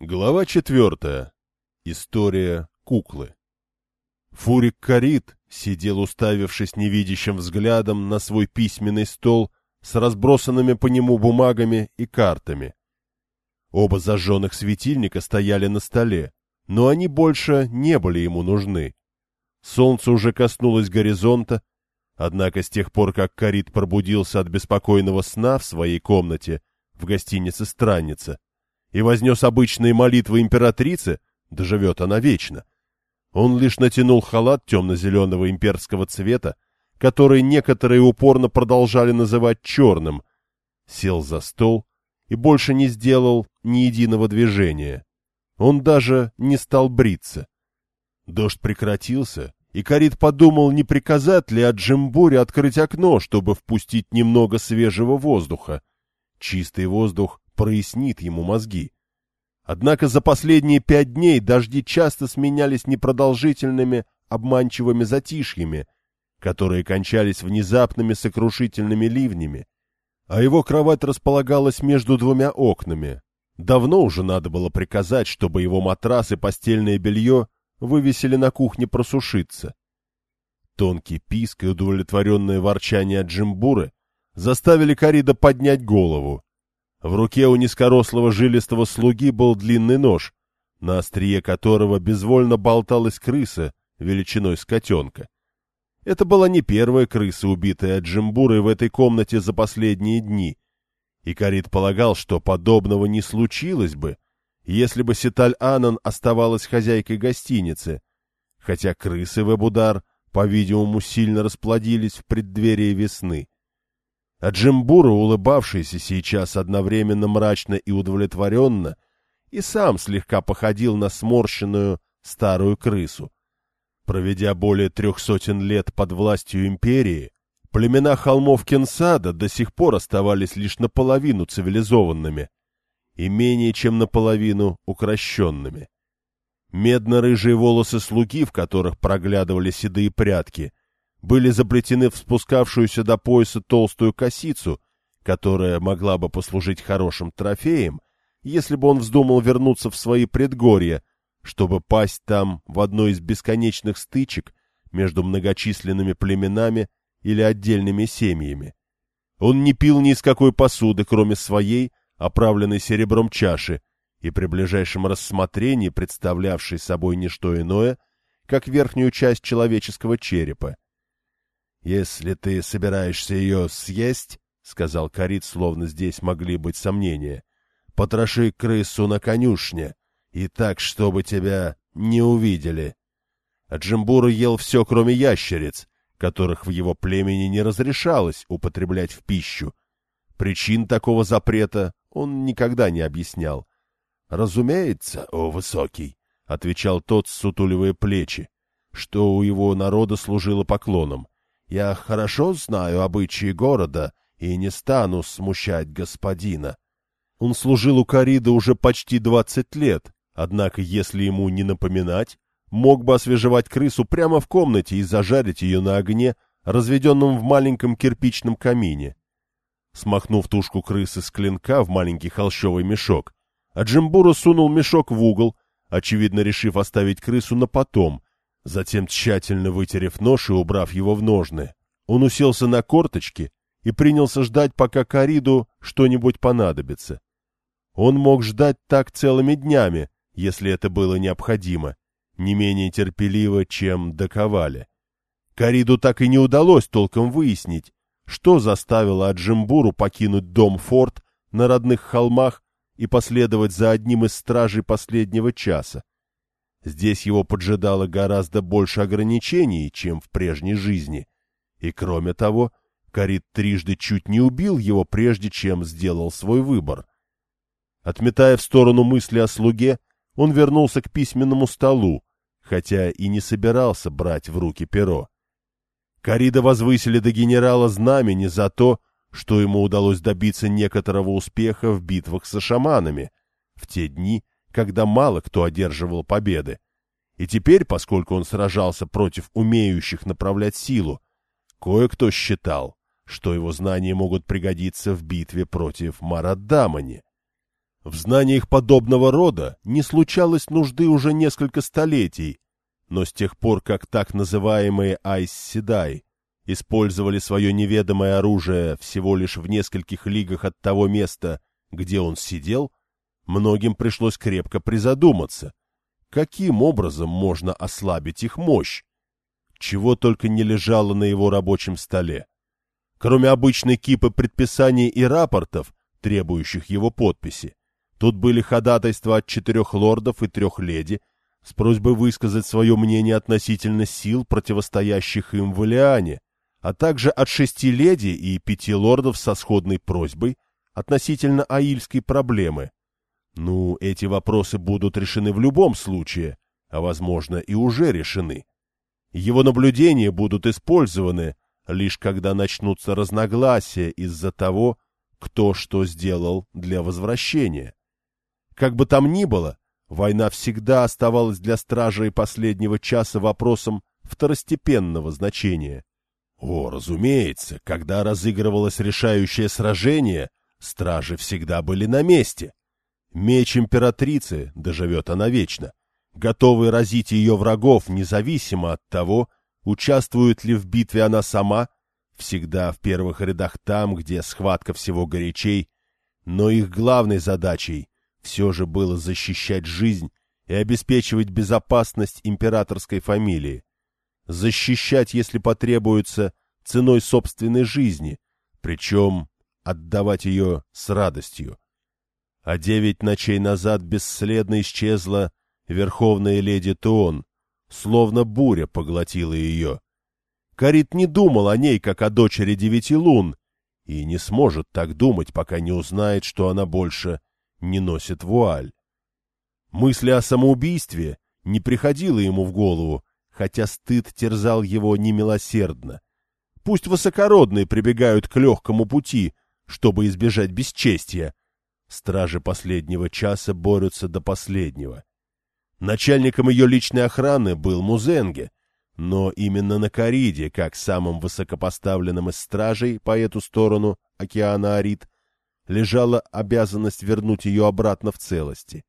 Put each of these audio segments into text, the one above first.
Глава четвертая. История куклы. Фурик Карит сидел, уставившись невидящим взглядом на свой письменный стол с разбросанными по нему бумагами и картами. Оба зажженных светильника стояли на столе, но они больше не были ему нужны. Солнце уже коснулось горизонта, однако с тех пор, как Карит пробудился от беспокойного сна в своей комнате в гостинице «Странница», и вознес обычные молитвы императрице, доживет она вечно. Он лишь натянул халат темно-зеленого имперского цвета, который некоторые упорно продолжали называть черным, сел за стол и больше не сделал ни единого движения. Он даже не стал бриться. Дождь прекратился, и Карит подумал, не приказать ли от Джимбури открыть окно, чтобы впустить немного свежего воздуха. Чистый воздух прояснит ему мозги. Однако за последние пять дней дожди часто сменялись непродолжительными обманчивыми затишьями, которые кончались внезапными сокрушительными ливнями, а его кровать располагалась между двумя окнами. Давно уже надо было приказать, чтобы его матрас и постельное белье вывесили на кухне просушиться. Тонкий писк и удовлетворенное ворчание Джимбуры заставили Карида поднять голову. В руке у низкорослого жилистого слуги был длинный нож, на острие которого безвольно болталась крыса величиной с котенка. Это была не первая крыса, убитая Джимбурой в этой комнате за последние дни, и Карит полагал, что подобного не случилось бы, если бы Ситаль Анан оставалась хозяйкой гостиницы, хотя крысы в Эбудар, по-видимому, сильно расплодились в преддверии весны. А Джимбура, улыбавшийся сейчас одновременно мрачно и удовлетворенно, и сам слегка походил на сморщенную старую крысу. Проведя более трех сотен лет под властью империи, племена холмов Кенсада до сих пор оставались лишь наполовину цивилизованными и менее чем наполовину укращенными. Медно-рыжие волосы слуги, в которых проглядывали седые прятки — были заплетены в спускавшуюся до пояса толстую косицу, которая могла бы послужить хорошим трофеем, если бы он вздумал вернуться в свои предгорья, чтобы пасть там в одной из бесконечных стычек между многочисленными племенами или отдельными семьями. Он не пил ни из какой посуды, кроме своей, оправленной серебром чаши, и при ближайшем рассмотрении представлявшей собой не что иное, как верхнюю часть человеческого черепа. «Если ты собираешься ее съесть, — сказал Карит, словно здесь могли быть сомнения, — потроши крысу на конюшне, и так, чтобы тебя не увидели». А Джимбура ел все, кроме ящериц, которых в его племени не разрешалось употреблять в пищу. Причин такого запрета он никогда не объяснял. — Разумеется, о высокий, — отвечал тот, сутуливая плечи, что у его народа служило поклоном. Я хорошо знаю обычаи города и не стану смущать господина. Он служил у Карида уже почти двадцать лет, однако, если ему не напоминать, мог бы освежевать крысу прямо в комнате и зажарить ее на огне, разведенном в маленьком кирпичном камине. Смахнув тушку крысы с клинка в маленький холщовый мешок, Аджимбура сунул мешок в угол, очевидно решив оставить крысу на потом, Затем, тщательно вытерев нож и убрав его в ножны, он уселся на корточки и принялся ждать, пока Кариду что-нибудь понадобится. Он мог ждать так целыми днями, если это было необходимо, не менее терпеливо, чем до Ковали. Кариду так и не удалось толком выяснить, что заставило Аджимбуру покинуть дом форт на родных холмах и последовать за одним из стражей последнего часа. Здесь его поджидало гораздо больше ограничений, чем в прежней жизни. И кроме того, Карит трижды чуть не убил его, прежде чем сделал свой выбор. Отметая в сторону мысли о слуге, он вернулся к письменному столу, хотя и не собирался брать в руки перо. Карида возвысили до генерала знамени за то, что ему удалось добиться некоторого успеха в битвах со шаманами в те дни, когда мало кто одерживал победы. И теперь, поскольку он сражался против умеющих направлять силу, кое-кто считал, что его знания могут пригодиться в битве против Мараддамани. В знаниях подобного рода не случалось нужды уже несколько столетий, но с тех пор, как так называемые Айс-Седай использовали свое неведомое оружие всего лишь в нескольких лигах от того места, где он сидел, многим пришлось крепко призадуматься, каким образом можно ослабить их мощь, чего только не лежало на его рабочем столе. Кроме обычной кипы предписаний и рапортов, требующих его подписи, тут были ходатайства от четырех лордов и трех леди с просьбой высказать свое мнение относительно сил, противостоящих им в Илиане, а также от шести леди и пяти лордов со сходной просьбой относительно аильской проблемы. Ну, эти вопросы будут решены в любом случае, а, возможно, и уже решены. Его наблюдения будут использованы, лишь когда начнутся разногласия из-за того, кто что сделал для возвращения. Как бы там ни было, война всегда оставалась для стражей последнего часа вопросом второстепенного значения. О, разумеется, когда разыгрывалось решающее сражение, стражи всегда были на месте. Меч императрицы, доживет она вечно, готовый разить ее врагов независимо от того, участвует ли в битве она сама, всегда в первых рядах там, где схватка всего горячей, но их главной задачей все же было защищать жизнь и обеспечивать безопасность императорской фамилии. Защищать, если потребуется, ценой собственной жизни, причем отдавать ее с радостью. А девять ночей назад бесследно исчезла верховная леди Туон, словно буря поглотила ее. Карит не думал о ней, как о дочери девяти лун, и не сможет так думать, пока не узнает, что она больше не носит вуаль. Мысли о самоубийстве не приходило ему в голову, хотя стыд терзал его немилосердно. Пусть высокородные прибегают к легкому пути, чтобы избежать бесчестия. Стражи последнего часа борются до последнего. Начальником ее личной охраны был Музенге, но именно на Кариде, как самым высокопоставленным из стражей по эту сторону океана Арид, лежала обязанность вернуть ее обратно в целости.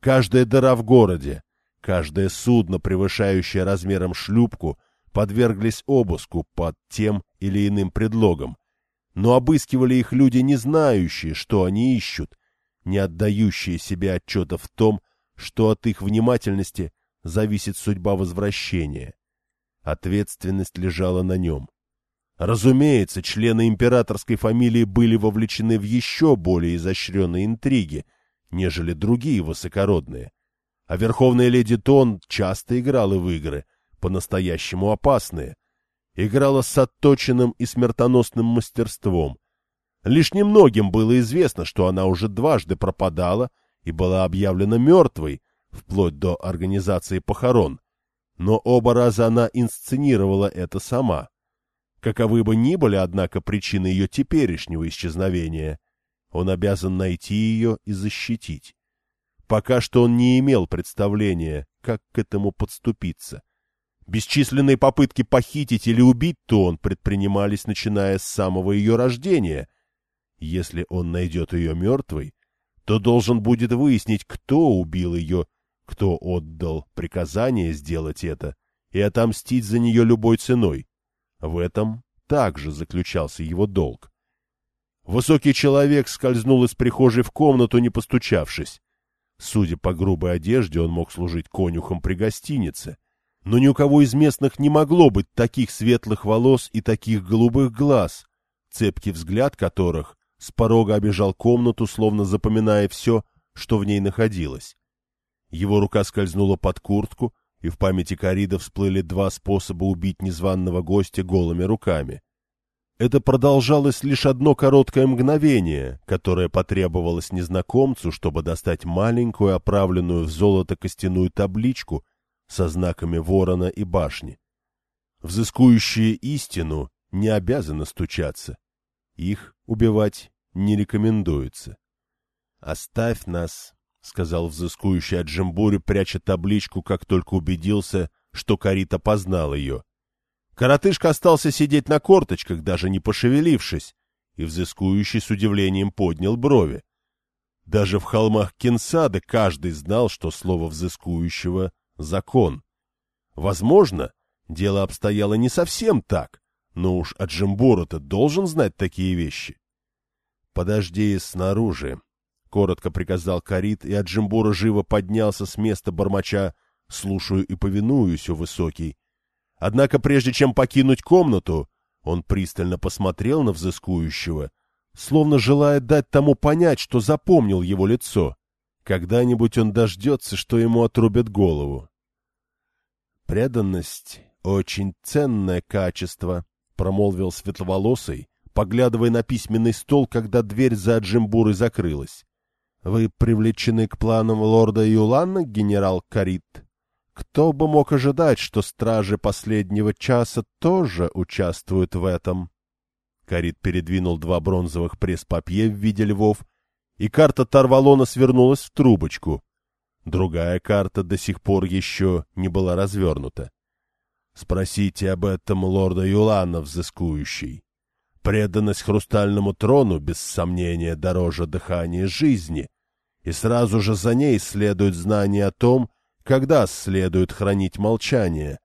Каждая дыра в городе, каждое судно, превышающее размером шлюпку, подверглись обыску под тем или иным предлогом, но обыскивали их люди, не знающие, что они ищут, не отдающие себе отчета в том, что от их внимательности зависит судьба возвращения. Ответственность лежала на нем. Разумеется, члены императорской фамилии были вовлечены в еще более изощренные интриги, нежели другие высокородные. А верховная леди Тон часто играла в игры, по-настоящему опасные. Играла с отточенным и смертоносным мастерством. Лишь немногим было известно, что она уже дважды пропадала и была объявлена мертвой, вплоть до организации похорон. Но оба раза она инсценировала это сама. Каковы бы ни были, однако, причины ее теперешнего исчезновения, он обязан найти ее и защитить. Пока что он не имел представления, как к этому подступиться. Бесчисленные попытки похитить или убить Тон предпринимались, начиная с самого ее рождения. Если он найдет ее мертвой, то должен будет выяснить, кто убил ее, кто отдал приказание сделать это, и отомстить за нее любой ценой. В этом также заключался его долг. Высокий человек скользнул из прихожей в комнату, не постучавшись. Судя по грубой одежде, он мог служить конюхом при гостинице. Но ни у кого из местных не могло быть таких светлых волос и таких голубых глаз, цепкий взгляд которых с порога обежал комнату, словно запоминая все, что в ней находилось. Его рука скользнула под куртку, и в памяти Карида всплыли два способа убить незваного гостя голыми руками. Это продолжалось лишь одно короткое мгновение, которое потребовалось незнакомцу, чтобы достать маленькую, оправленную в золото костяную табличку со знаками ворона и башни. Взыскующие истину не обязаны стучаться. Их убивать не рекомендуется. «Оставь нас», — сказал взыскующий от пряча табличку, как только убедился, что Карита познал ее. Коротышка остался сидеть на корточках, даже не пошевелившись, и взыскующий с удивлением поднял брови. Даже в холмах Кенсады каждый знал, что слово взыскующего — закон. Возможно, дело обстояло не совсем так, но уж Аджимбуру-то должен знать такие вещи. — Подожди снаружи, — коротко приказал Карит, и Аджимбура живо поднялся с места бормоча «Слушаю и повинуюсь, высокий». Однако прежде чем покинуть комнату, он пристально посмотрел на взыскующего, словно желая дать тому понять, что запомнил его лицо. Когда-нибудь он дождется, что ему отрубят голову. «Преданность — очень ценное качество», — промолвил светловолосый, поглядывая на письменный стол, когда дверь за Аджимбурой закрылась. Вы привлечены к планам лорда Юлана, генерал Карит? Кто бы мог ожидать, что стражи последнего часа тоже участвуют в этом? Карит передвинул два бронзовых пресс-папье в виде львов, и карта Тарвалона свернулась в трубочку. Другая карта до сих пор еще не была развернута. Спросите об этом лорда Юлана, взыскующий. Преданность хрустальному трону, без сомнения, дороже дыхания жизни, и сразу же за ней следует знание о том, когда следует хранить молчание.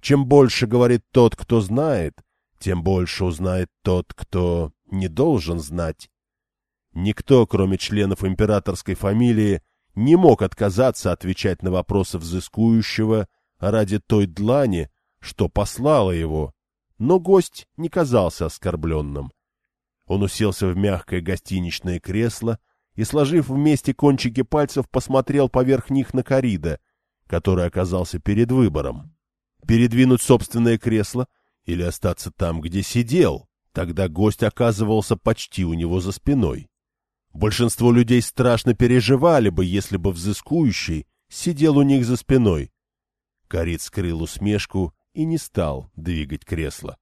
Чем больше говорит тот, кто знает, тем больше узнает тот, кто не должен знать. Никто, кроме членов императорской фамилии, не мог отказаться отвечать на вопросы взыскующего ради той длани, что послала его, но гость не казался оскорбленным. Он уселся в мягкое гостиничное кресло и, сложив вместе кончики пальцев, посмотрел поверх них на Карида, который оказался перед выбором. Передвинуть собственное кресло или остаться там, где сидел, тогда гость оказывался почти у него за спиной. Большинство людей страшно переживали бы, если бы взыскующий сидел у них за спиной. Карид скрыл усмешку и не стал двигать кресло.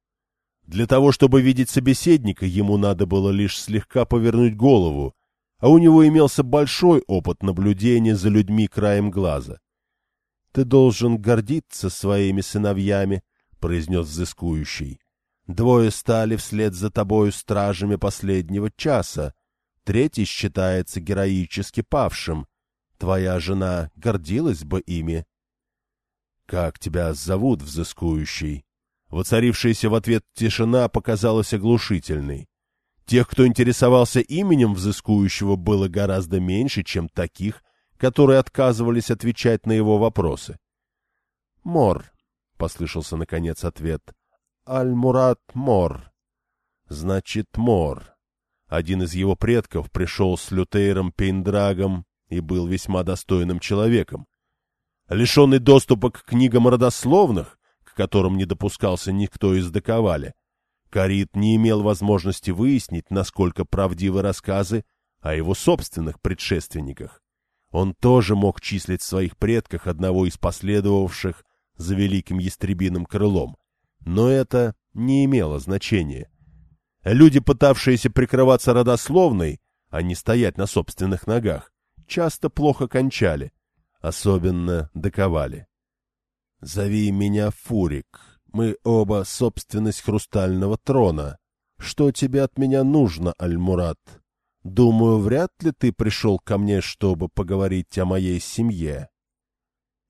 Для того, чтобы видеть собеседника, ему надо было лишь слегка повернуть голову, а у него имелся большой опыт наблюдения за людьми краем глаза. — Ты должен гордиться своими сыновьями, — произнес взыскующий. — Двое стали вслед за тобою стражами последнего часа, третий считается героически павшим. Твоя жена гордилась бы ими. «Как тебя зовут, взыскующий?» Воцарившаяся в ответ тишина показалась оглушительной. Тех, кто интересовался именем взыскующего, было гораздо меньше, чем таких, которые отказывались отвечать на его вопросы. «Мор», — послышался наконец ответ, — «Аль-Мурат Мор». «Значит, Мор». Один из его предков пришел с Лютейром Пейндрагом и был весьма достойным человеком. Лишенный доступа к книгам родословных, к которым не допускался никто из доковали, Карит не имел возможности выяснить, насколько правдивы рассказы о его собственных предшественниках. Он тоже мог числить в своих предках одного из последовавших за великим ястребиным крылом, но это не имело значения. Люди, пытавшиеся прикрываться родословной, а не стоять на собственных ногах, часто плохо кончали, особенно доковали. «Зови меня Фурик. Мы оба собственность хрустального трона. Что тебе от меня нужно, Альмурат? Думаю, вряд ли ты пришел ко мне, чтобы поговорить о моей семье».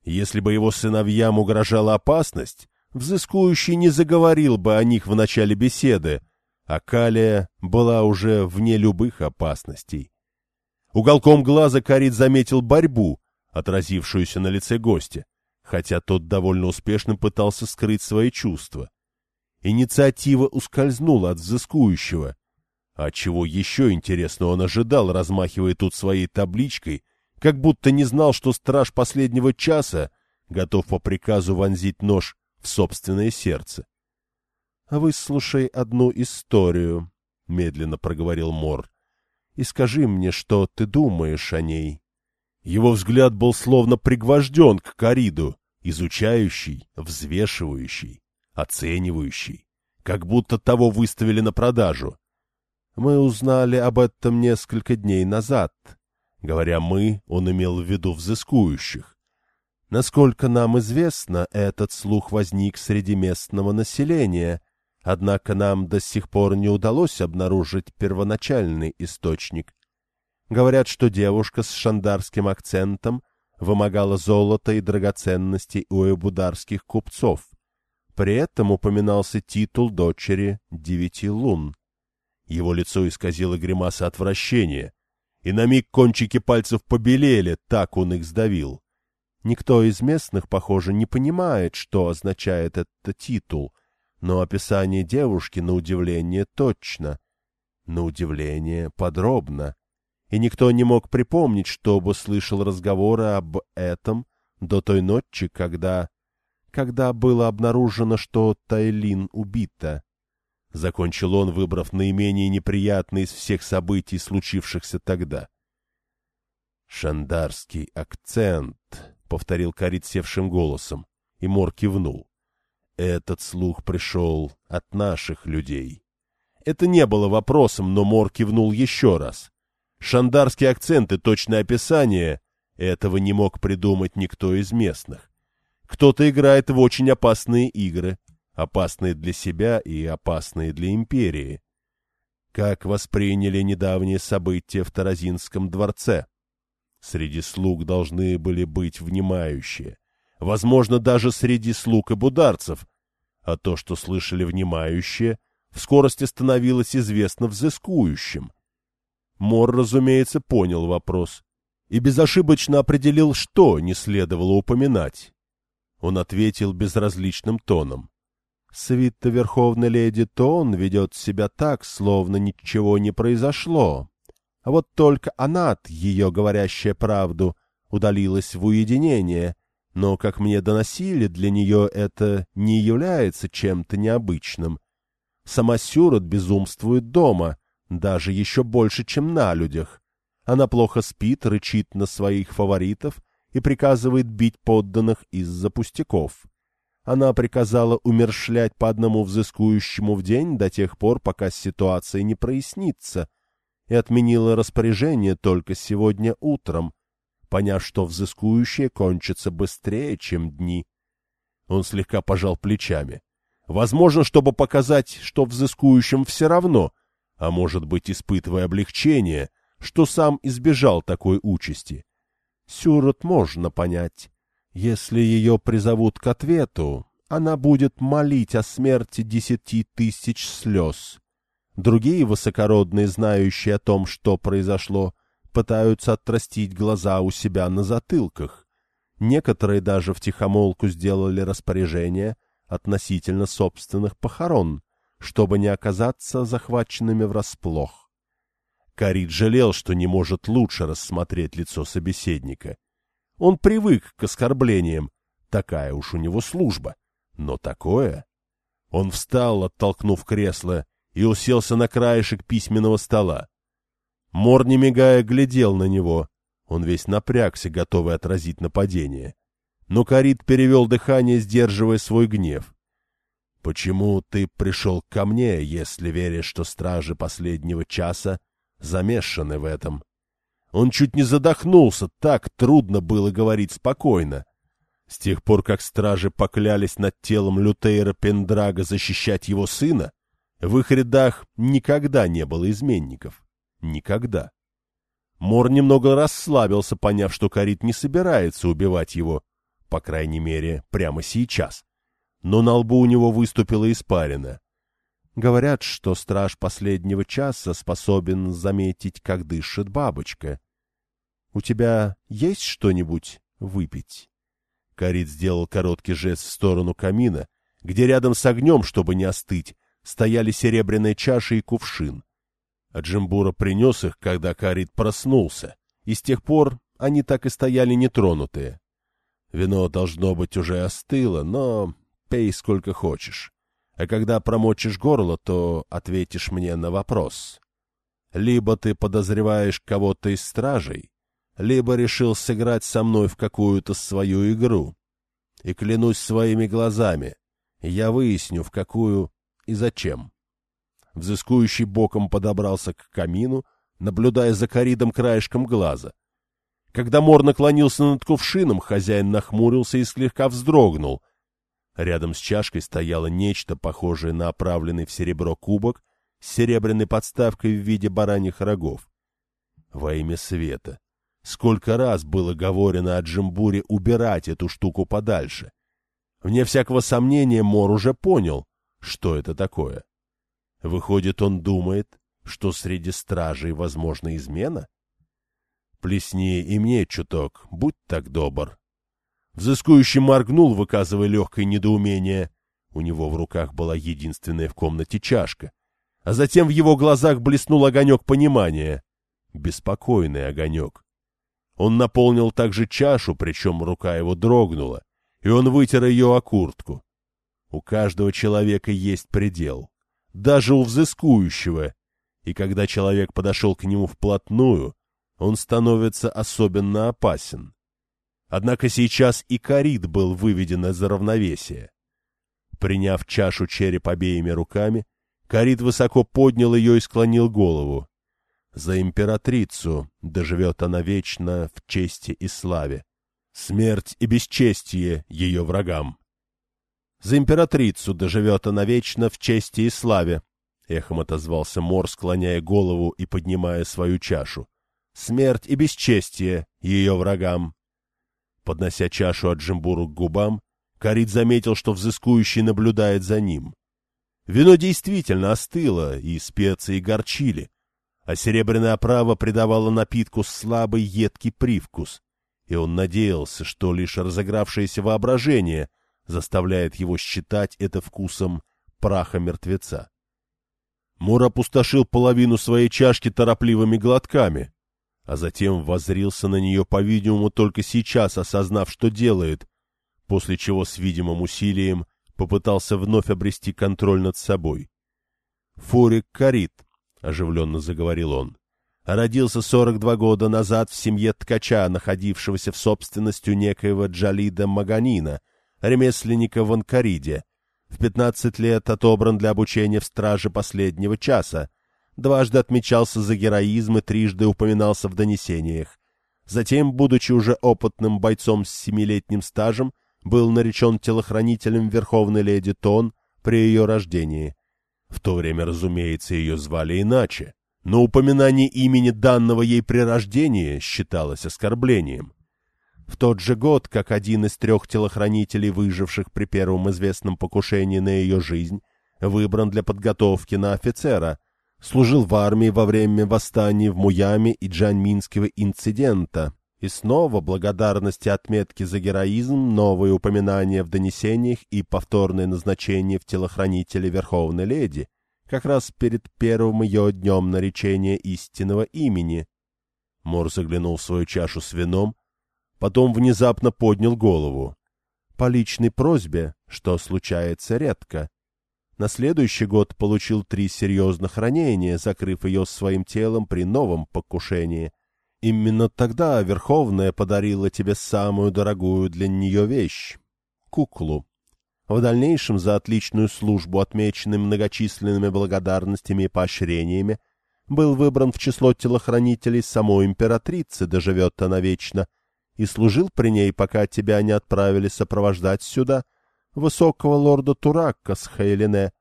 Если бы его сыновьям угрожала опасность, взыскующий не заговорил бы о них в начале беседы, а Калия была уже вне любых опасностей. Уголком глаза Карит заметил борьбу, отразившуюся на лице гостя, хотя тот довольно успешно пытался скрыть свои чувства. Инициатива ускользнула от взыскующего. А чего еще интересно он ожидал, размахивая тут своей табличкой, как будто не знал, что страж последнего часа готов по приказу вонзить нож в собственное сердце. — выслушай одну историю, — медленно проговорил Мор, — и скажи мне, что ты думаешь о ней. Его взгляд был словно пригвожден к Кариду, изучающий, взвешивающий, оценивающий, как будто того выставили на продажу. Мы узнали об этом несколько дней назад. Говоря «мы», он имел в виду взыскующих. Насколько нам известно, этот слух возник среди местного населения, однако нам до сих пор не удалось обнаружить первоначальный источник. Говорят, что девушка с шандарским акцентом вымогала золото и драгоценности у эбударских купцов. При этом упоминался титул дочери девяти лун. Его лицо исказило гримаса отвращения, и на миг кончики пальцев побелели, так он их сдавил. Никто из местных, похоже, не понимает, что означает этот титул, но описание девушки, на удивление, точно, на удивление, подробно и никто не мог припомнить, чтобы слышал разговоры об этом до той ночи, когда... когда было обнаружено, что Тайлин убита. Закончил он, выбрав наименее неприятный из всех событий, случившихся тогда. «Шандарский акцент», — повторил Карит севшим голосом, и Мор кивнул. «Этот слух пришел от наших людей». Это не было вопросом, но Мор кивнул еще раз. Шандарские акценты, точное описание — этого не мог придумать никто из местных. Кто-то играет в очень опасные игры, опасные для себя и опасные для империи. Как восприняли недавние события в Таразинском дворце? Среди слуг должны были быть внимающие. Возможно, даже среди слуг и бударцев. А то, что слышали внимающие, в скорости становилось известно взыскующим — Мор, разумеется, понял вопрос и безошибочно определил, что не следовало упоминать. Он ответил безразличным тоном. «Свита Верховной Леди Тон ведет себя так, словно ничего не произошло. А вот только Анат, ее говорящая правду, удалилась в уединение, но, как мне доносили, для нее это не является чем-то необычным. Сама Сюрот безумствует дома — даже еще больше, чем на людях. Она плохо спит, рычит на своих фаворитов и приказывает бить подданных из-за пустяков. Она приказала умершлять по одному взыскующему в день до тех пор, пока ситуация не прояснится, и отменила распоряжение только сегодня утром, поняв, что взыскующие кончатся быстрее, чем дни. Он слегка пожал плечами. Возможно, чтобы показать, что взыскующим все равно, а может быть, испытывая облегчение, что сам избежал такой участи. Сюрот можно понять. Если ее призовут к ответу, она будет молить о смерти десяти тысяч слез. Другие высокородные, знающие о том, что произошло, пытаются отрастить глаза у себя на затылках. Некоторые даже втихомолку сделали распоряжение относительно собственных похорон чтобы не оказаться захваченными врасплох. Карид жалел, что не может лучше рассмотреть лицо собеседника. Он привык к оскорблениям, такая уж у него служба. Но такое... Он встал, оттолкнув кресло, и уселся на краешек письменного стола. Мор, не мигая, глядел на него. Он весь напрягся, готовый отразить нападение. Но Карид перевел дыхание, сдерживая свой гнев. Почему ты пришел ко мне, если веришь, что стражи последнего часа замешаны в этом? Он чуть не задохнулся, так трудно было говорить спокойно. С тех пор, как стражи поклялись над телом Лютейра Пендрага защищать его сына, в их рядах никогда не было изменников. Никогда. Мор немного расслабился, поняв, что Карит не собирается убивать его, по крайней мере, прямо сейчас но на лбу у него выступила испарина. Говорят, что страж последнего часа способен заметить, как дышит бабочка. У тебя есть что-нибудь выпить? Карит сделал короткий жест в сторону камина, где рядом с огнем, чтобы не остыть, стояли серебряная чаша и кувшин. А Джимбура принес их, когда Карит проснулся, и с тех пор они так и стояли нетронутые. Вино, должно быть, уже остыло, но пей сколько хочешь. А когда промочишь горло, то ответишь мне на вопрос. Либо ты подозреваешь кого-то из стражей, либо решил сыграть со мной в какую-то свою игру. И клянусь своими глазами, я выясню, в какую и зачем. Взыскующий боком подобрался к камину, наблюдая за коридом краешком глаза. Когда Мор наклонился над кувшином, хозяин нахмурился и слегка вздрогнул, Рядом с чашкой стояло нечто похожее на оправленный в серебро кубок с серебряной подставкой в виде бараньих рогов. Во имя света. Сколько раз было говорено о Джимбуре убирать эту штуку подальше. Вне всякого сомнения Мор уже понял, что это такое. Выходит, он думает, что среди стражей возможна измена? Плесни и мне чуток, будь так добр. Взыскующий моргнул, выказывая легкое недоумение. У него в руках была единственная в комнате чашка. А затем в его глазах блеснул огонек понимания. Беспокойный огонек. Он наполнил также чашу, причем рука его дрогнула, и он вытер ее о куртку. У каждого человека есть предел, даже у взыскующего, и когда человек подошел к нему вплотную, он становится особенно опасен. Однако сейчас и Карид был выведен из равновесия. Приняв чашу череп обеими руками, Карид высоко поднял ее и склонил голову. За императрицу доживет она вечно в чести и славе. Смерть и бесчестие ее врагам. За императрицу доживет она вечно в чести и славе, — эхом отозвался Мор, склоняя голову и поднимая свою чашу. Смерть и бесчестие ее врагам. Поднося чашу от Джимбуру к губам, Карид заметил, что взыскующий наблюдает за ним. Вино действительно остыло, и специи горчили, а серебряная оправа придавала напитку слабый едкий привкус, и он надеялся, что лишь разыгравшееся воображение заставляет его считать это вкусом праха мертвеца. Мур опустошил половину своей чашки торопливыми глотками, а затем возрился на нее, по-видимому, только сейчас осознав, что делает, после чего с видимым усилием попытался вновь обрести контроль над собой. «Фурик Карит», — оживленно заговорил он, — родился 42 года назад в семье ткача, находившегося в собственности некоего Джалида Маганина, ремесленника в Анкариде, в пятнадцать лет отобран для обучения в страже последнего часа. Дважды отмечался за героизм и трижды упоминался в донесениях. Затем, будучи уже опытным бойцом с семилетним стажем, был наречен телохранителем верховной леди Тон при ее рождении. В то время, разумеется, ее звали иначе, но упоминание имени данного ей при рождении считалось оскорблением. В тот же год, как один из трех телохранителей, выживших при первом известном покушении на ее жизнь, выбран для подготовки на офицера, служил в армии во время восстаний в Муяме и Джаньминского инцидента, и снова благодарности отметки за героизм, новые упоминания в донесениях и повторное назначение в телохранителе Верховной Леди, как раз перед первым ее днем наречения истинного имени. Мор заглянул в свою чашу с вином, Потом внезапно поднял голову. По личной просьбе, что случается редко. На следующий год получил три серьезных ранения, закрыв ее своим телом при новом покушении. Именно тогда Верховная подарила тебе самую дорогую для нее вещь — куклу. В дальнейшем за отличную службу, отмеченным многочисленными благодарностями и поощрениями, был выбран в число телохранителей самой императрицы, доживет она вечно — и служил при ней, пока тебя не отправили сопровождать сюда высокого лорда Туракка с Хейлине.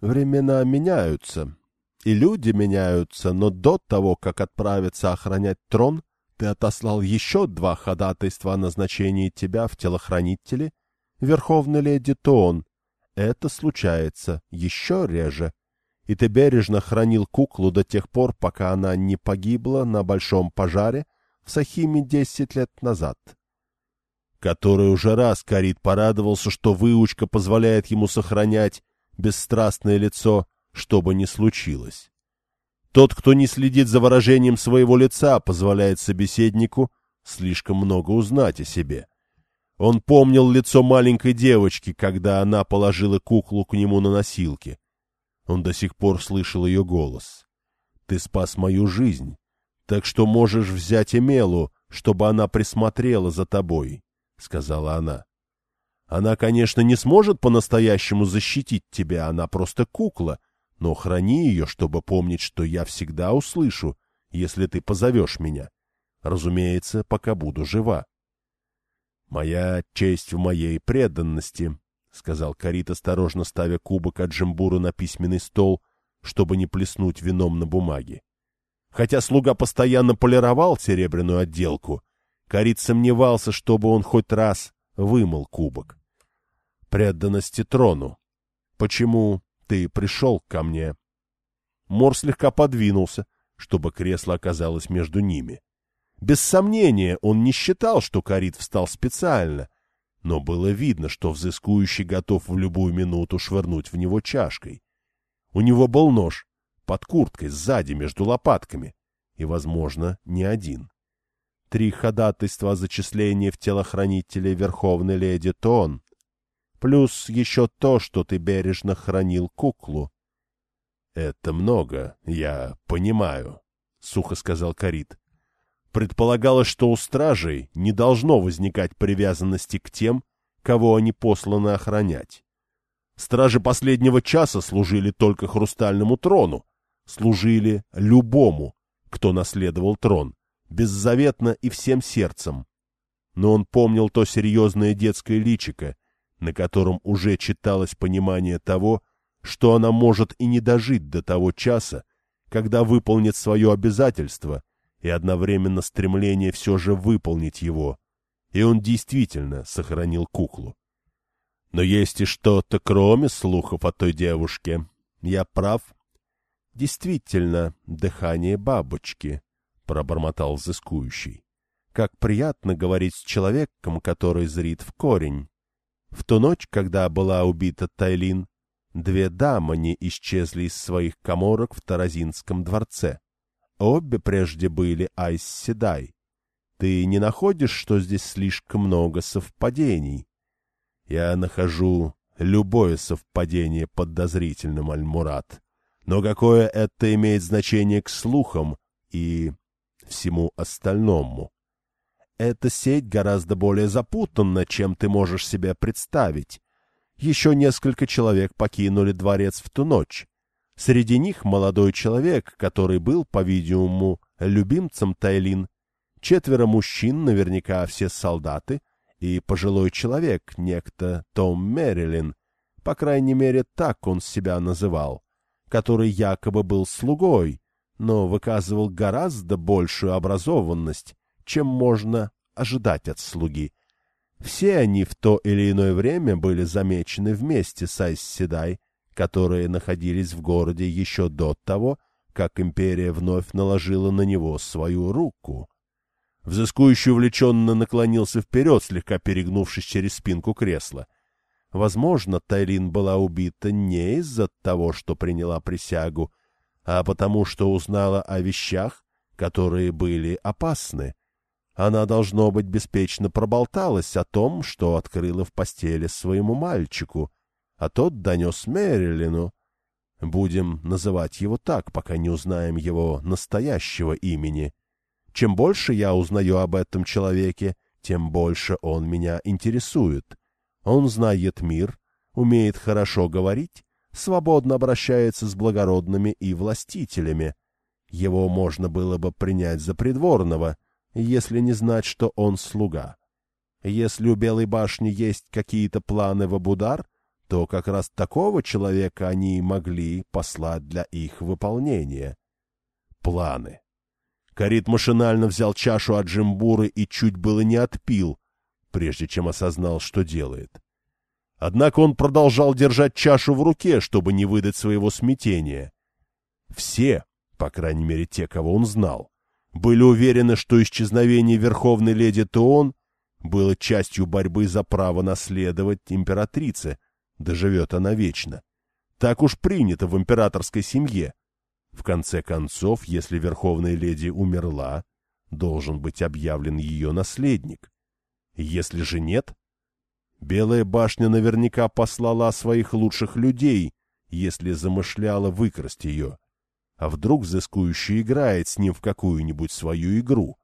Времена меняются, и люди меняются, но до того, как отправиться охранять трон, ты отослал еще два ходатайства о назначении тебя в телохранители Верховной леди Тоон. Это случается еще реже. И ты бережно хранил куклу до тех пор, пока она не погибла на большом пожаре, в Сахиме десять лет назад. Который уже раз Карит порадовался, что выучка позволяет ему сохранять бесстрастное лицо, что бы ни случилось. Тот, кто не следит за выражением своего лица, позволяет собеседнику слишком много узнать о себе. Он помнил лицо маленькой девочки, когда она положила куклу к нему на носилки. Он до сих пор слышал ее голос. «Ты спас мою жизнь так что можешь взять Эмелу, чтобы она присмотрела за тобой, — сказала она. Она, конечно, не сможет по-настоящему защитить тебя, она просто кукла, но храни ее, чтобы помнить, что я всегда услышу, если ты позовешь меня. Разумеется, пока буду жива. — Моя честь в моей преданности, — сказал Карит, осторожно ставя кубок от джембура на письменный стол, чтобы не плеснуть вином на бумаге. Хотя слуга постоянно полировал серебряную отделку, Карит сомневался, чтобы он хоть раз вымыл кубок. Преданности трону. Почему ты пришел ко мне? Мор слегка подвинулся, чтобы кресло оказалось между ними. Без сомнения, он не считал, что Карит встал специально, но было видно, что взыскующий готов в любую минуту швырнуть в него чашкой. У него был нож под курткой сзади между лопатками, и, возможно, не один. Три ходатайства о зачислении в телохранителей Верховной Леди Тон, плюс еще то, что ты бережно хранил куклу. — Это много, я понимаю, — сухо сказал Карит. Предполагалось, что у стражей не должно возникать привязанности к тем, кого они посланы охранять. Стражи последнего часа служили только хрустальному трону, служили любому, кто наследовал трон, беззаветно и всем сердцем. Но он помнил то серьезное детское личико, на котором уже читалось понимание того, что она может и не дожить до того часа, когда выполнит свое обязательство и одновременно стремление все же выполнить его. И он действительно сохранил куклу. Но есть и что-то, кроме слухов о той девушке. Я прав? Действительно, дыхание бабочки, — пробормотал взыскующий. Как приятно говорить с человеком, который зрит в корень. В ту ночь, когда была убита Тайлин, две дамы не исчезли из своих коморок в Таразинском дворце. Обе прежде были Айс Седай. Ты не находишь, что здесь слишком много совпадений? Я нахожу любое совпадение подозрительным, Альмурат. Но какое это имеет значение к слухам и всему остальному? Эта сеть гораздо более запутанна, чем ты можешь себе представить. Еще несколько человек покинули дворец в ту ночь. Среди них молодой человек, который был, по-видимому, любимцем Тайлин, четверо мужчин, наверняка все солдаты, и пожилой человек, некто Том Мэрилин, по крайней мере, так он себя называл, который якобы был слугой, но выказывал гораздо большую образованность, чем можно ожидать от слуги. Все они в то или иное время были замечены вместе с Айсседай, которые находились в городе еще до того, как империя вновь наложила на него свою руку. Взыскующий увлеченно наклонился вперед, слегка перегнувшись через спинку кресла. Возможно, Тайлин была убита не из-за того, что приняла присягу, а потому что узнала о вещах, которые были опасны. Она, должно быть, беспечно проболталась о том, что открыла в постели своему мальчику, а тот донес Мэрилину. Будем называть его так, пока не узнаем его настоящего имени. Чем больше я узнаю об этом человеке, тем больше он меня интересует. Он знает мир, умеет хорошо говорить, свободно обращается с благородными и властителями. Его можно было бы принять за придворного, если не знать, что он слуга. Если у Белой башни есть какие-то планы в Абудар, то как раз такого человека они могли послать для их выполнения. Планы. Карит машинально взял чашу от джимбуры и чуть было не отпил, прежде чем осознал, что делает. Однако он продолжал держать чашу в руке, чтобы не выдать своего смятения. Все, по крайней мере те, кого он знал, были уверены, что исчезновение верховной леди Туон было частью борьбы за право наследовать императрице, доживет она вечно. Так уж принято в императорской семье. В конце концов, если верховная леди умерла, должен быть объявлен ее наследник. Если же нет, Белая башня наверняка послала своих лучших людей, если замышляла выкрасть ее. А вдруг взыскующий играет с ним в какую-нибудь свою игру?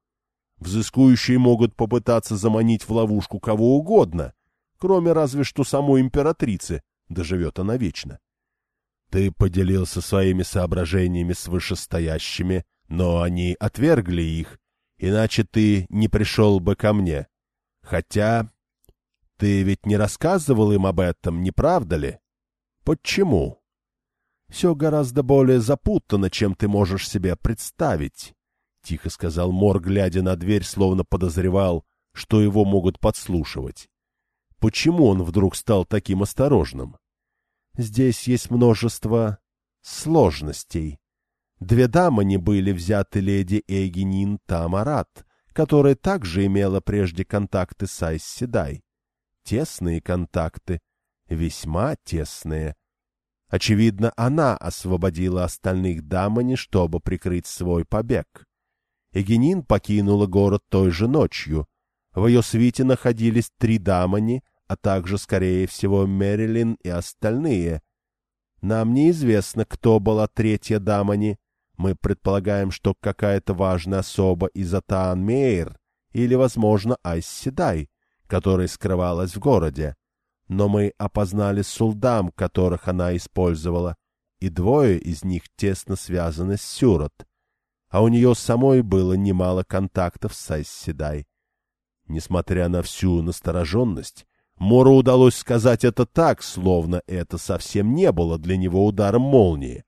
Взыскующие могут попытаться заманить в ловушку кого угодно, кроме разве что самой императрицы, доживет она вечно. Ты поделился своими соображениями с вышестоящими, но они отвергли их, иначе ты не пришел бы ко мне. Хотя ты ведь не рассказывал им об этом, не правда ли? Почему? Все гораздо более запутанно, чем ты можешь себе представить, — тихо сказал Мор, глядя на дверь, словно подозревал, что его могут подслушивать. Почему он вдруг стал таким осторожным? Здесь есть множество сложностей. Две дамы не были взяты леди Эгенин Тамарат, которая также имела прежде контакты с Айс Седай. Тесные контакты, весьма тесные. Очевидно, она освободила остальных дамани, чтобы прикрыть свой побег. Эгенин покинула город той же ночью. В ее свите находились три дамани, а также, скорее всего, Мэрилин и остальные. Нам неизвестно, кто была третья дамани. Мы предполагаем, что какая-то важная особа из Атаан Мейр или, возможно, Айс Седай, которая скрывалась в городе но мы опознали сулдам, которых она использовала, и двое из них тесно связаны с Сюрот, а у нее самой было немало контактов с Айсседай. Несмотря на всю настороженность, Мору удалось сказать это так, словно это совсем не было для него ударом молнии.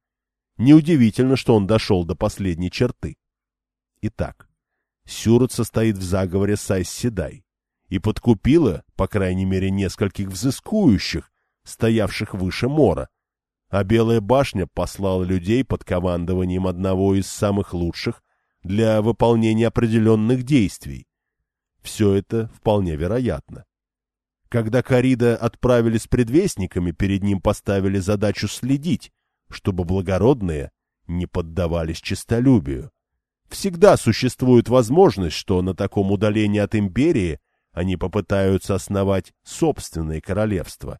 Неудивительно, что он дошел до последней черты. Итак, Сюрот состоит в заговоре с Айсседай и подкупила, по крайней мере, нескольких взыскующих, стоявших выше Мора, а Белая башня послала людей под командованием одного из самых лучших для выполнения определенных действий. Все это вполне вероятно. Когда Карида отправили с предвестниками, перед ним поставили задачу следить, чтобы благородные не поддавались честолюбию. Всегда существует возможность, что на таком удалении от империи они попытаются основать собственное королевство.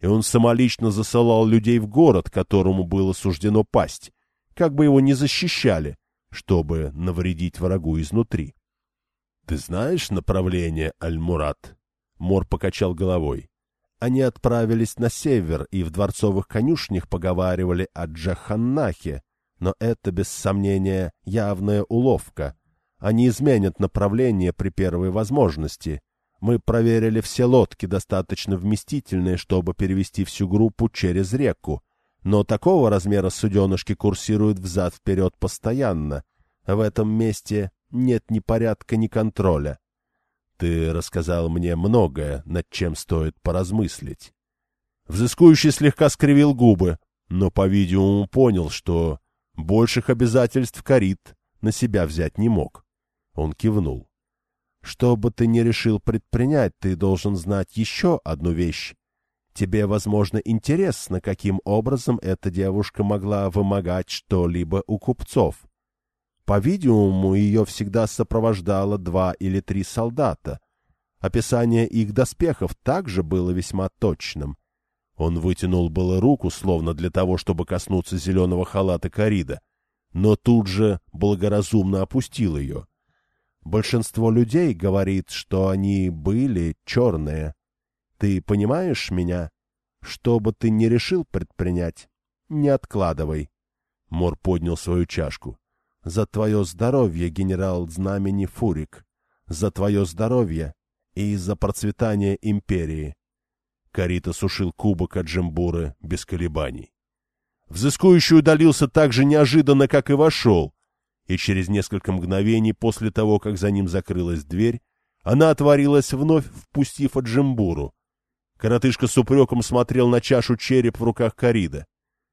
И он самолично засылал людей в город, которому было суждено пасть, как бы его ни защищали, чтобы навредить врагу изнутри. — Ты знаешь направление, Аль-Мурат? Мор покачал головой. Они отправились на север и в дворцовых конюшнях поговаривали о Джаханнахе, но это, без сомнения, явная уловка — они изменят направление при первой возможности. Мы проверили все лодки, достаточно вместительные, чтобы перевести всю группу через реку. Но такого размера суденышки курсируют взад-вперед постоянно. В этом месте нет ни порядка, ни контроля. Ты рассказал мне многое, над чем стоит поразмыслить. Взыскующий слегка скривил губы, но, по-видимому, понял, что больших обязательств Карит на себя взять не мог. Он кивнул. «Что бы ты ни решил предпринять, ты должен знать еще одну вещь. Тебе, возможно, интересно, каким образом эта девушка могла вымогать что-либо у купцов. По-видимому, ее всегда сопровождало два или три солдата. Описание их доспехов также было весьма точным. Он вытянул было руку, словно для того, чтобы коснуться зеленого халата Карида, но тут же благоразумно опустил ее. Большинство людей говорит, что они были черные. Ты понимаешь меня? Что бы ты ни решил предпринять, не откладывай. Мор поднял свою чашку. За твое здоровье, генерал Знамени Фурик. За твое здоровье и за процветание империи. Карита сушил кубок от джембуры без колебаний. Взыскующий удалился так же неожиданно, как и вошел, и через несколько мгновений после того, как за ним закрылась дверь, она отворилась вновь, впустив Аджимбуру. Коротышка с упреком смотрел на чашу череп в руках Карида.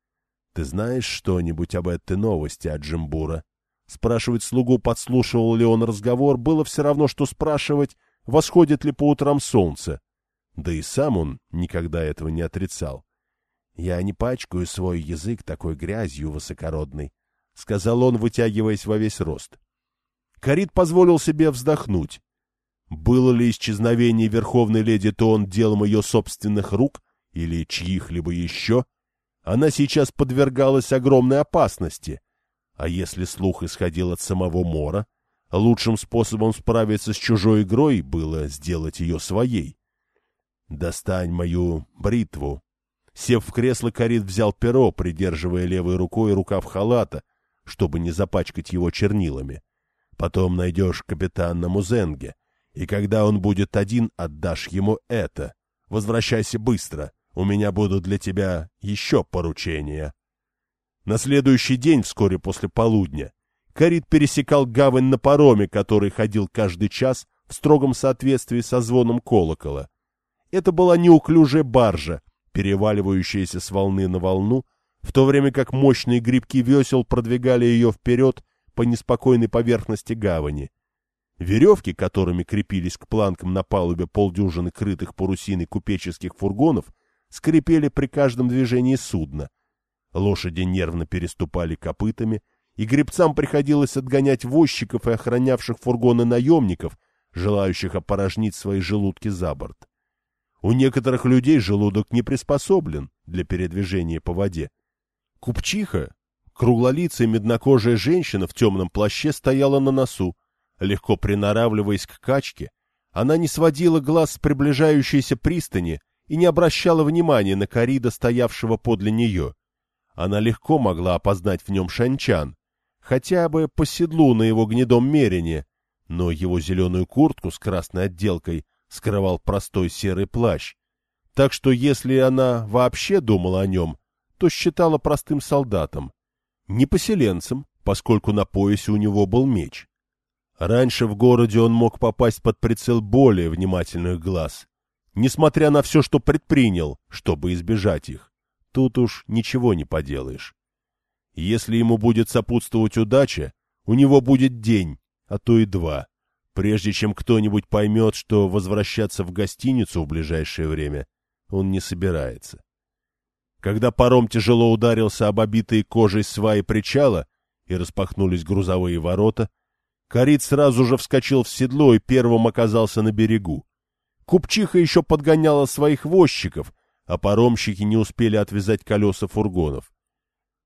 — Ты знаешь что-нибудь об этой новости, Аджимбура? Спрашивать слугу, подслушивал ли он разговор, было все равно, что спрашивать, восходит ли по утрам солнце. Да и сам он никогда этого не отрицал. — Я не пачкаю свой язык такой грязью высокородной, — сказал он, вытягиваясь во весь рост. Карит позволил себе вздохнуть. Было ли исчезновение верховной леди Тон делом ее собственных рук или чьих-либо еще? Она сейчас подвергалась огромной опасности. А если слух исходил от самого Мора, лучшим способом справиться с чужой игрой было сделать ее своей. «Достань мою бритву». Сев в кресло, Карит взял перо, придерживая левой рукой рукав халата, чтобы не запачкать его чернилами. Потом найдешь капитана Музенге, и когда он будет один, отдашь ему это. Возвращайся быстро, у меня будут для тебя еще поручения. На следующий день, вскоре после полудня, Карит пересекал гавань на пароме, который ходил каждый час в строгом соответствии со звоном колокола. Это была неуклюжая баржа, переваливающаяся с волны на волну, в то время как мощные грибки весел продвигали ее вперед по неспокойной поверхности гавани. Веревки, которыми крепились к планкам на палубе полдюжины крытых парусиной купеческих фургонов, скрипели при каждом движении судна. Лошади нервно переступали копытами, и гребцам приходилось отгонять возчиков и охранявших фургоны наемников, желающих опорожнить свои желудки за борт. У некоторых людей желудок не приспособлен для передвижения по воде. Купчиха, круглолицая меднокожая женщина в темном плаще стояла на носу, легко приноравливаясь к качке, она не сводила глаз с приближающейся пристани и не обращала внимания на корида, стоявшего подле нее. Она легко могла опознать в нем шанчан, хотя бы по седлу на его гнедом мерине, но его зеленую куртку с красной отделкой скрывал простой серый плащ. Так что если она вообще думала о нем, то считала простым солдатом, не поселенцем, поскольку на поясе у него был меч. Раньше в городе он мог попасть под прицел более внимательных глаз, несмотря на все, что предпринял, чтобы избежать их. Тут уж ничего не поделаешь. Если ему будет сопутствовать удача, у него будет день, а то и два, прежде чем кто-нибудь поймет, что возвращаться в гостиницу в ближайшее время он не собирается. Когда паром тяжело ударился об обитые кожей сваи причала и распахнулись грузовые ворота, Карит сразу же вскочил в седло и первым оказался на берегу. Купчиха еще подгоняла своих возчиков, а паромщики не успели отвязать колеса фургонов.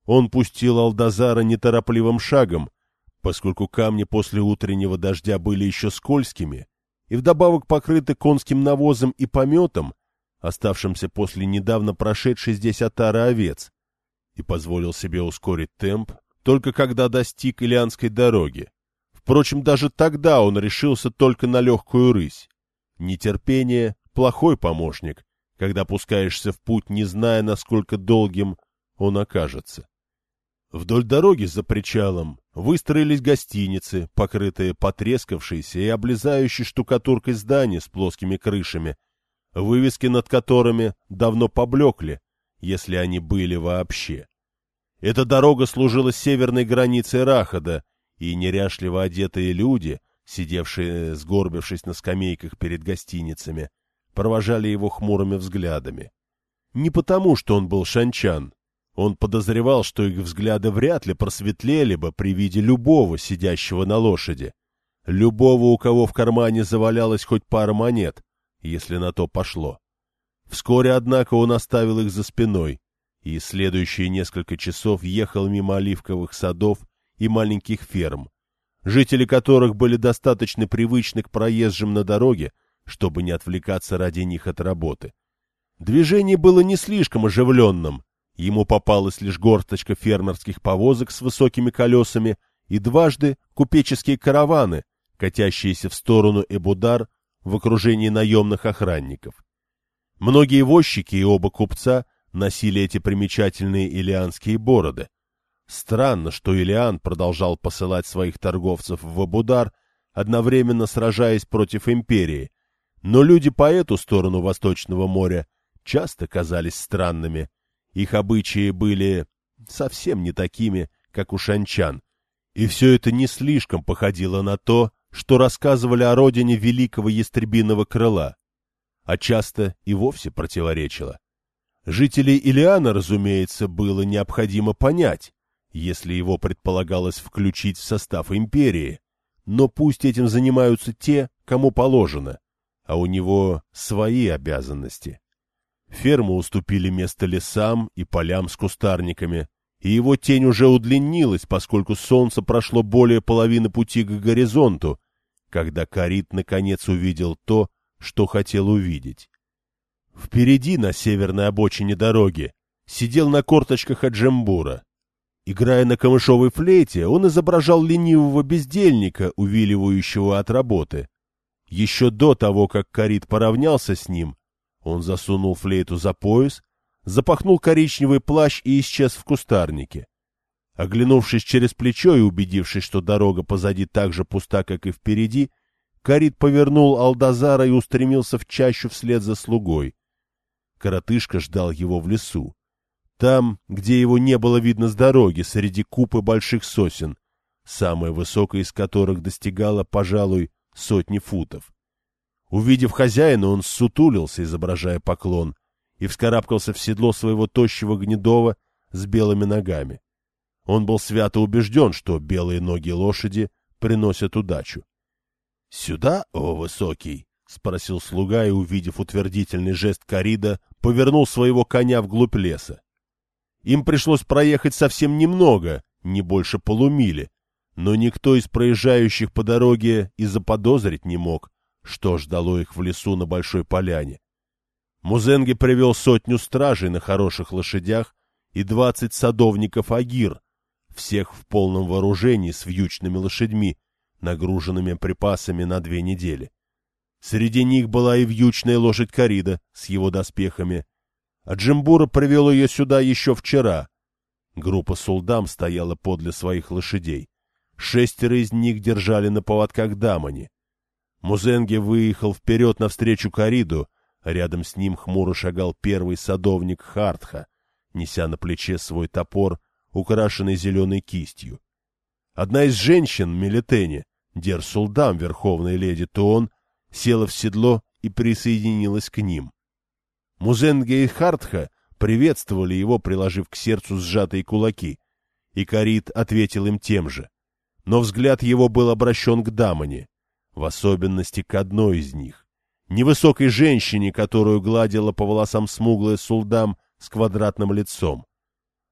Он пустил Алдазара неторопливым шагом, поскольку камни после утреннего дождя были еще скользкими и вдобавок покрыты конским навозом и пометом, оставшимся после недавно прошедшей здесь отары овец, и позволил себе ускорить темп, только когда достиг Илианской дороги. Впрочем, даже тогда он решился только на легкую рысь. Нетерпение — плохой помощник, когда пускаешься в путь, не зная, насколько долгим он окажется. Вдоль дороги за причалом выстроились гостиницы, покрытые потрескавшейся и облезающей штукатуркой здания с плоскими крышами, вывески над которыми давно поблекли, если они были вообще. Эта дорога служила северной границей Рахада, и неряшливо одетые люди, сидевшие, сгорбившись на скамейках перед гостиницами, провожали его хмурыми взглядами. Не потому, что он был шанчан, он подозревал, что их взгляды вряд ли просветлели бы при виде любого, сидящего на лошади. Любого, у кого в кармане завалялась хоть пара монет, если на то пошло. Вскоре, однако, он оставил их за спиной, и следующие несколько часов ехал мимо оливковых садов и маленьких ферм, жители которых были достаточно привычны к проезжим на дороге, чтобы не отвлекаться ради них от работы. Движение было не слишком оживленным, Ему попалась лишь горсточка фермерских повозок с высокими колесами и дважды купеческие караваны, катящиеся в сторону Эбудар в окружении наемных охранников. Многие возчики и оба купца носили эти примечательные илианские бороды. Странно, что Илиан продолжал посылать своих торговцев в Эбудар, одновременно сражаясь против империи, но люди по эту сторону Восточного моря часто казались странными – их обычаи были совсем не такими, как у шанчан, и все это не слишком походило на то, что рассказывали о родине великого ястребиного крыла, а часто и вовсе противоречило. Жителей Илиана, разумеется, было необходимо понять, если его предполагалось включить в состав империи, но пусть этим занимаются те, кому положено, а у него свои обязанности. Фермы уступили место лесам и полям с кустарниками, и его тень уже удлинилась, поскольку солнце прошло более половины пути к горизонту, когда Карит наконец увидел то, что хотел увидеть. Впереди, на северной обочине дороги, сидел на корточках Аджембура. Играя на камышовой флейте, он изображал ленивого бездельника, увиливающего от работы. Еще до того, как Карит поравнялся с ним, он засунул флейту за пояс, запахнул коричневый плащ и исчез в кустарнике. Оглянувшись через плечо и убедившись, что дорога позади так же пуста, как и впереди, Карит повернул Алдазара и устремился в чащу вслед за слугой. Коротышка ждал его в лесу. Там, где его не было видно с дороги, среди купы больших сосен, самая высокая из которых достигала, пожалуй, сотни футов. Увидев хозяина, он сутулился, изображая поклон, и вскарабкался в седло своего тощего гнедова с белыми ногами. Он был свято убежден, что белые ноги лошади приносят удачу. — Сюда, о высокий? — спросил слуга и, увидев утвердительный жест Карида, повернул своего коня вглубь леса. Им пришлось проехать совсем немного, не больше полумили, но никто из проезжающих по дороге и заподозрить не мог, что ждало их в лесу на Большой Поляне. Музенги привел сотню стражей на хороших лошадях и двадцать садовников Агир, всех в полном вооружении с вьючными лошадьми, нагруженными припасами на две недели. Среди них была и вьючная лошадь Карида с его доспехами, а Джимбура привел ее сюда еще вчера. Группа сулдам стояла подле своих лошадей. Шестеро из них держали на поводках дамани. Музенге выехал вперед навстречу Кариду, рядом с ним хмуро шагал первый садовник Хартха, неся на плече свой топор, украшенный зеленой кистью. Одна из женщин, Мелитене, Дерсулдам, верховной леди Туон, села в седло и присоединилась к ним. Музенге и Хартха приветствовали его, приложив к сердцу сжатые кулаки, и Карит ответил им тем же. Но взгляд его был обращен к Дамане, в особенности к одной из них, невысокой женщине, которую гладила по волосам смуглая сулдам с квадратным лицом.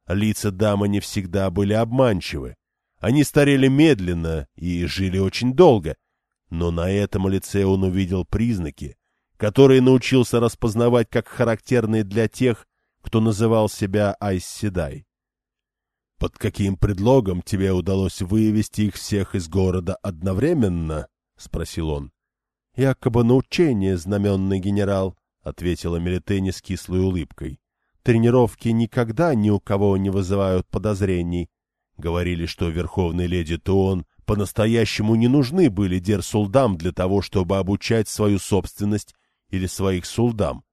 Лица дамы не всегда были обманчивы. Они старели медленно и жили очень долго, но на этом лице он увидел признаки, которые научился распознавать как характерные для тех, кто называл себя Айсседай. «Под каким предлогом тебе удалось вывести их всех из города одновременно?» — спросил он. — Якобы на учение, знаменный генерал, — ответила Мелитени с кислой улыбкой. — Тренировки никогда ни у кого не вызывают подозрений. Говорили, что верховной леди Туон по-настоящему не нужны были дер-сулдам для того, чтобы обучать свою собственность или своих сулдам.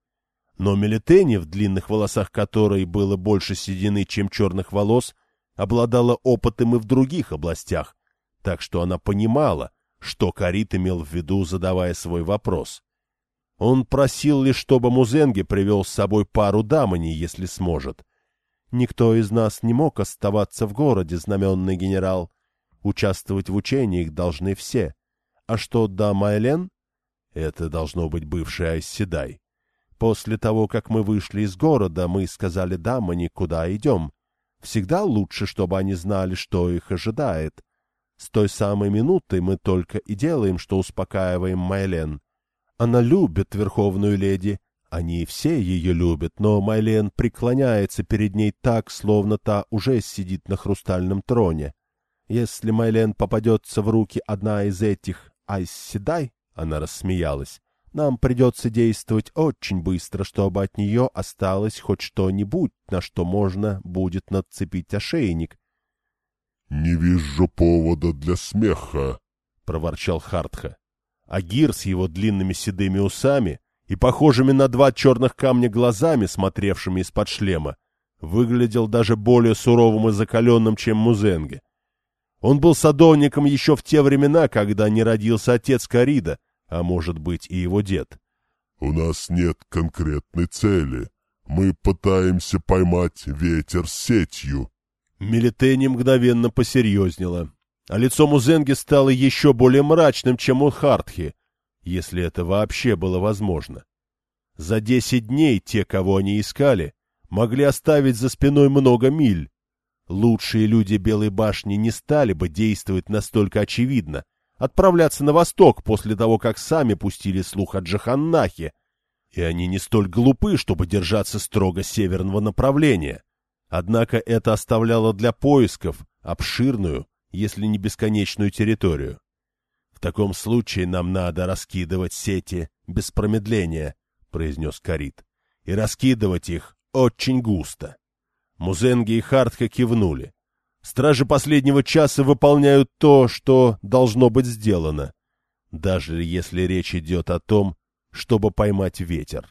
Но Мелитени, в длинных волосах которой было больше седины, чем черных волос, обладала опытом и в других областях, так что она понимала, что Карит имел в виду, задавая свой вопрос. Он просил лишь, чтобы Музенге привел с собой пару дамани, если сможет. Никто из нас не мог оставаться в городе, знаменный генерал. Участвовать в учениях должны все. А что до Майлен? Это должно быть бывший Айсседай. После того, как мы вышли из города, мы сказали дамани, куда идем. Всегда лучше, чтобы они знали, что их ожидает. С той самой минуты мы только и делаем, что успокаиваем Майлен. Она любит верховную леди, они все ее любят, но Майлен преклоняется перед ней так, словно та уже сидит на хрустальном троне. Если Майлен попадется в руки одна из этих Айсседай, она рассмеялась, нам придется действовать очень быстро, чтобы от нее осталось хоть что-нибудь, на что можно будет нацепить ошейник, «Не вижу повода для смеха», — проворчал Хартха. Агир с его длинными седыми усами и похожими на два черных камня глазами, смотревшими из-под шлема, выглядел даже более суровым и закаленным, чем Музенге. Он был садовником еще в те времена, когда не родился отец Карида, а может быть и его дед. «У нас нет конкретной цели. Мы пытаемся поймать ветер сетью», Милитени мгновенно посерьезнела, а лицо Музенги стало еще более мрачным, чем у Хартхи, если это вообще было возможно. За десять дней те, кого они искали, могли оставить за спиной много миль. Лучшие люди Белой башни не стали бы действовать настолько очевидно, отправляться на восток после того, как сами пустили слух о Джаханнахе, и они не столь глупы, чтобы держаться строго северного направления. Однако это оставляло для поисков обширную, если не бесконечную территорию. В таком случае нам надо раскидывать сети без промедления, произнес Карит, и раскидывать их очень густо. Музенги и Хартха кивнули. Стражи последнего часа выполняют то, что должно быть сделано, даже если речь идет о том, чтобы поймать ветер.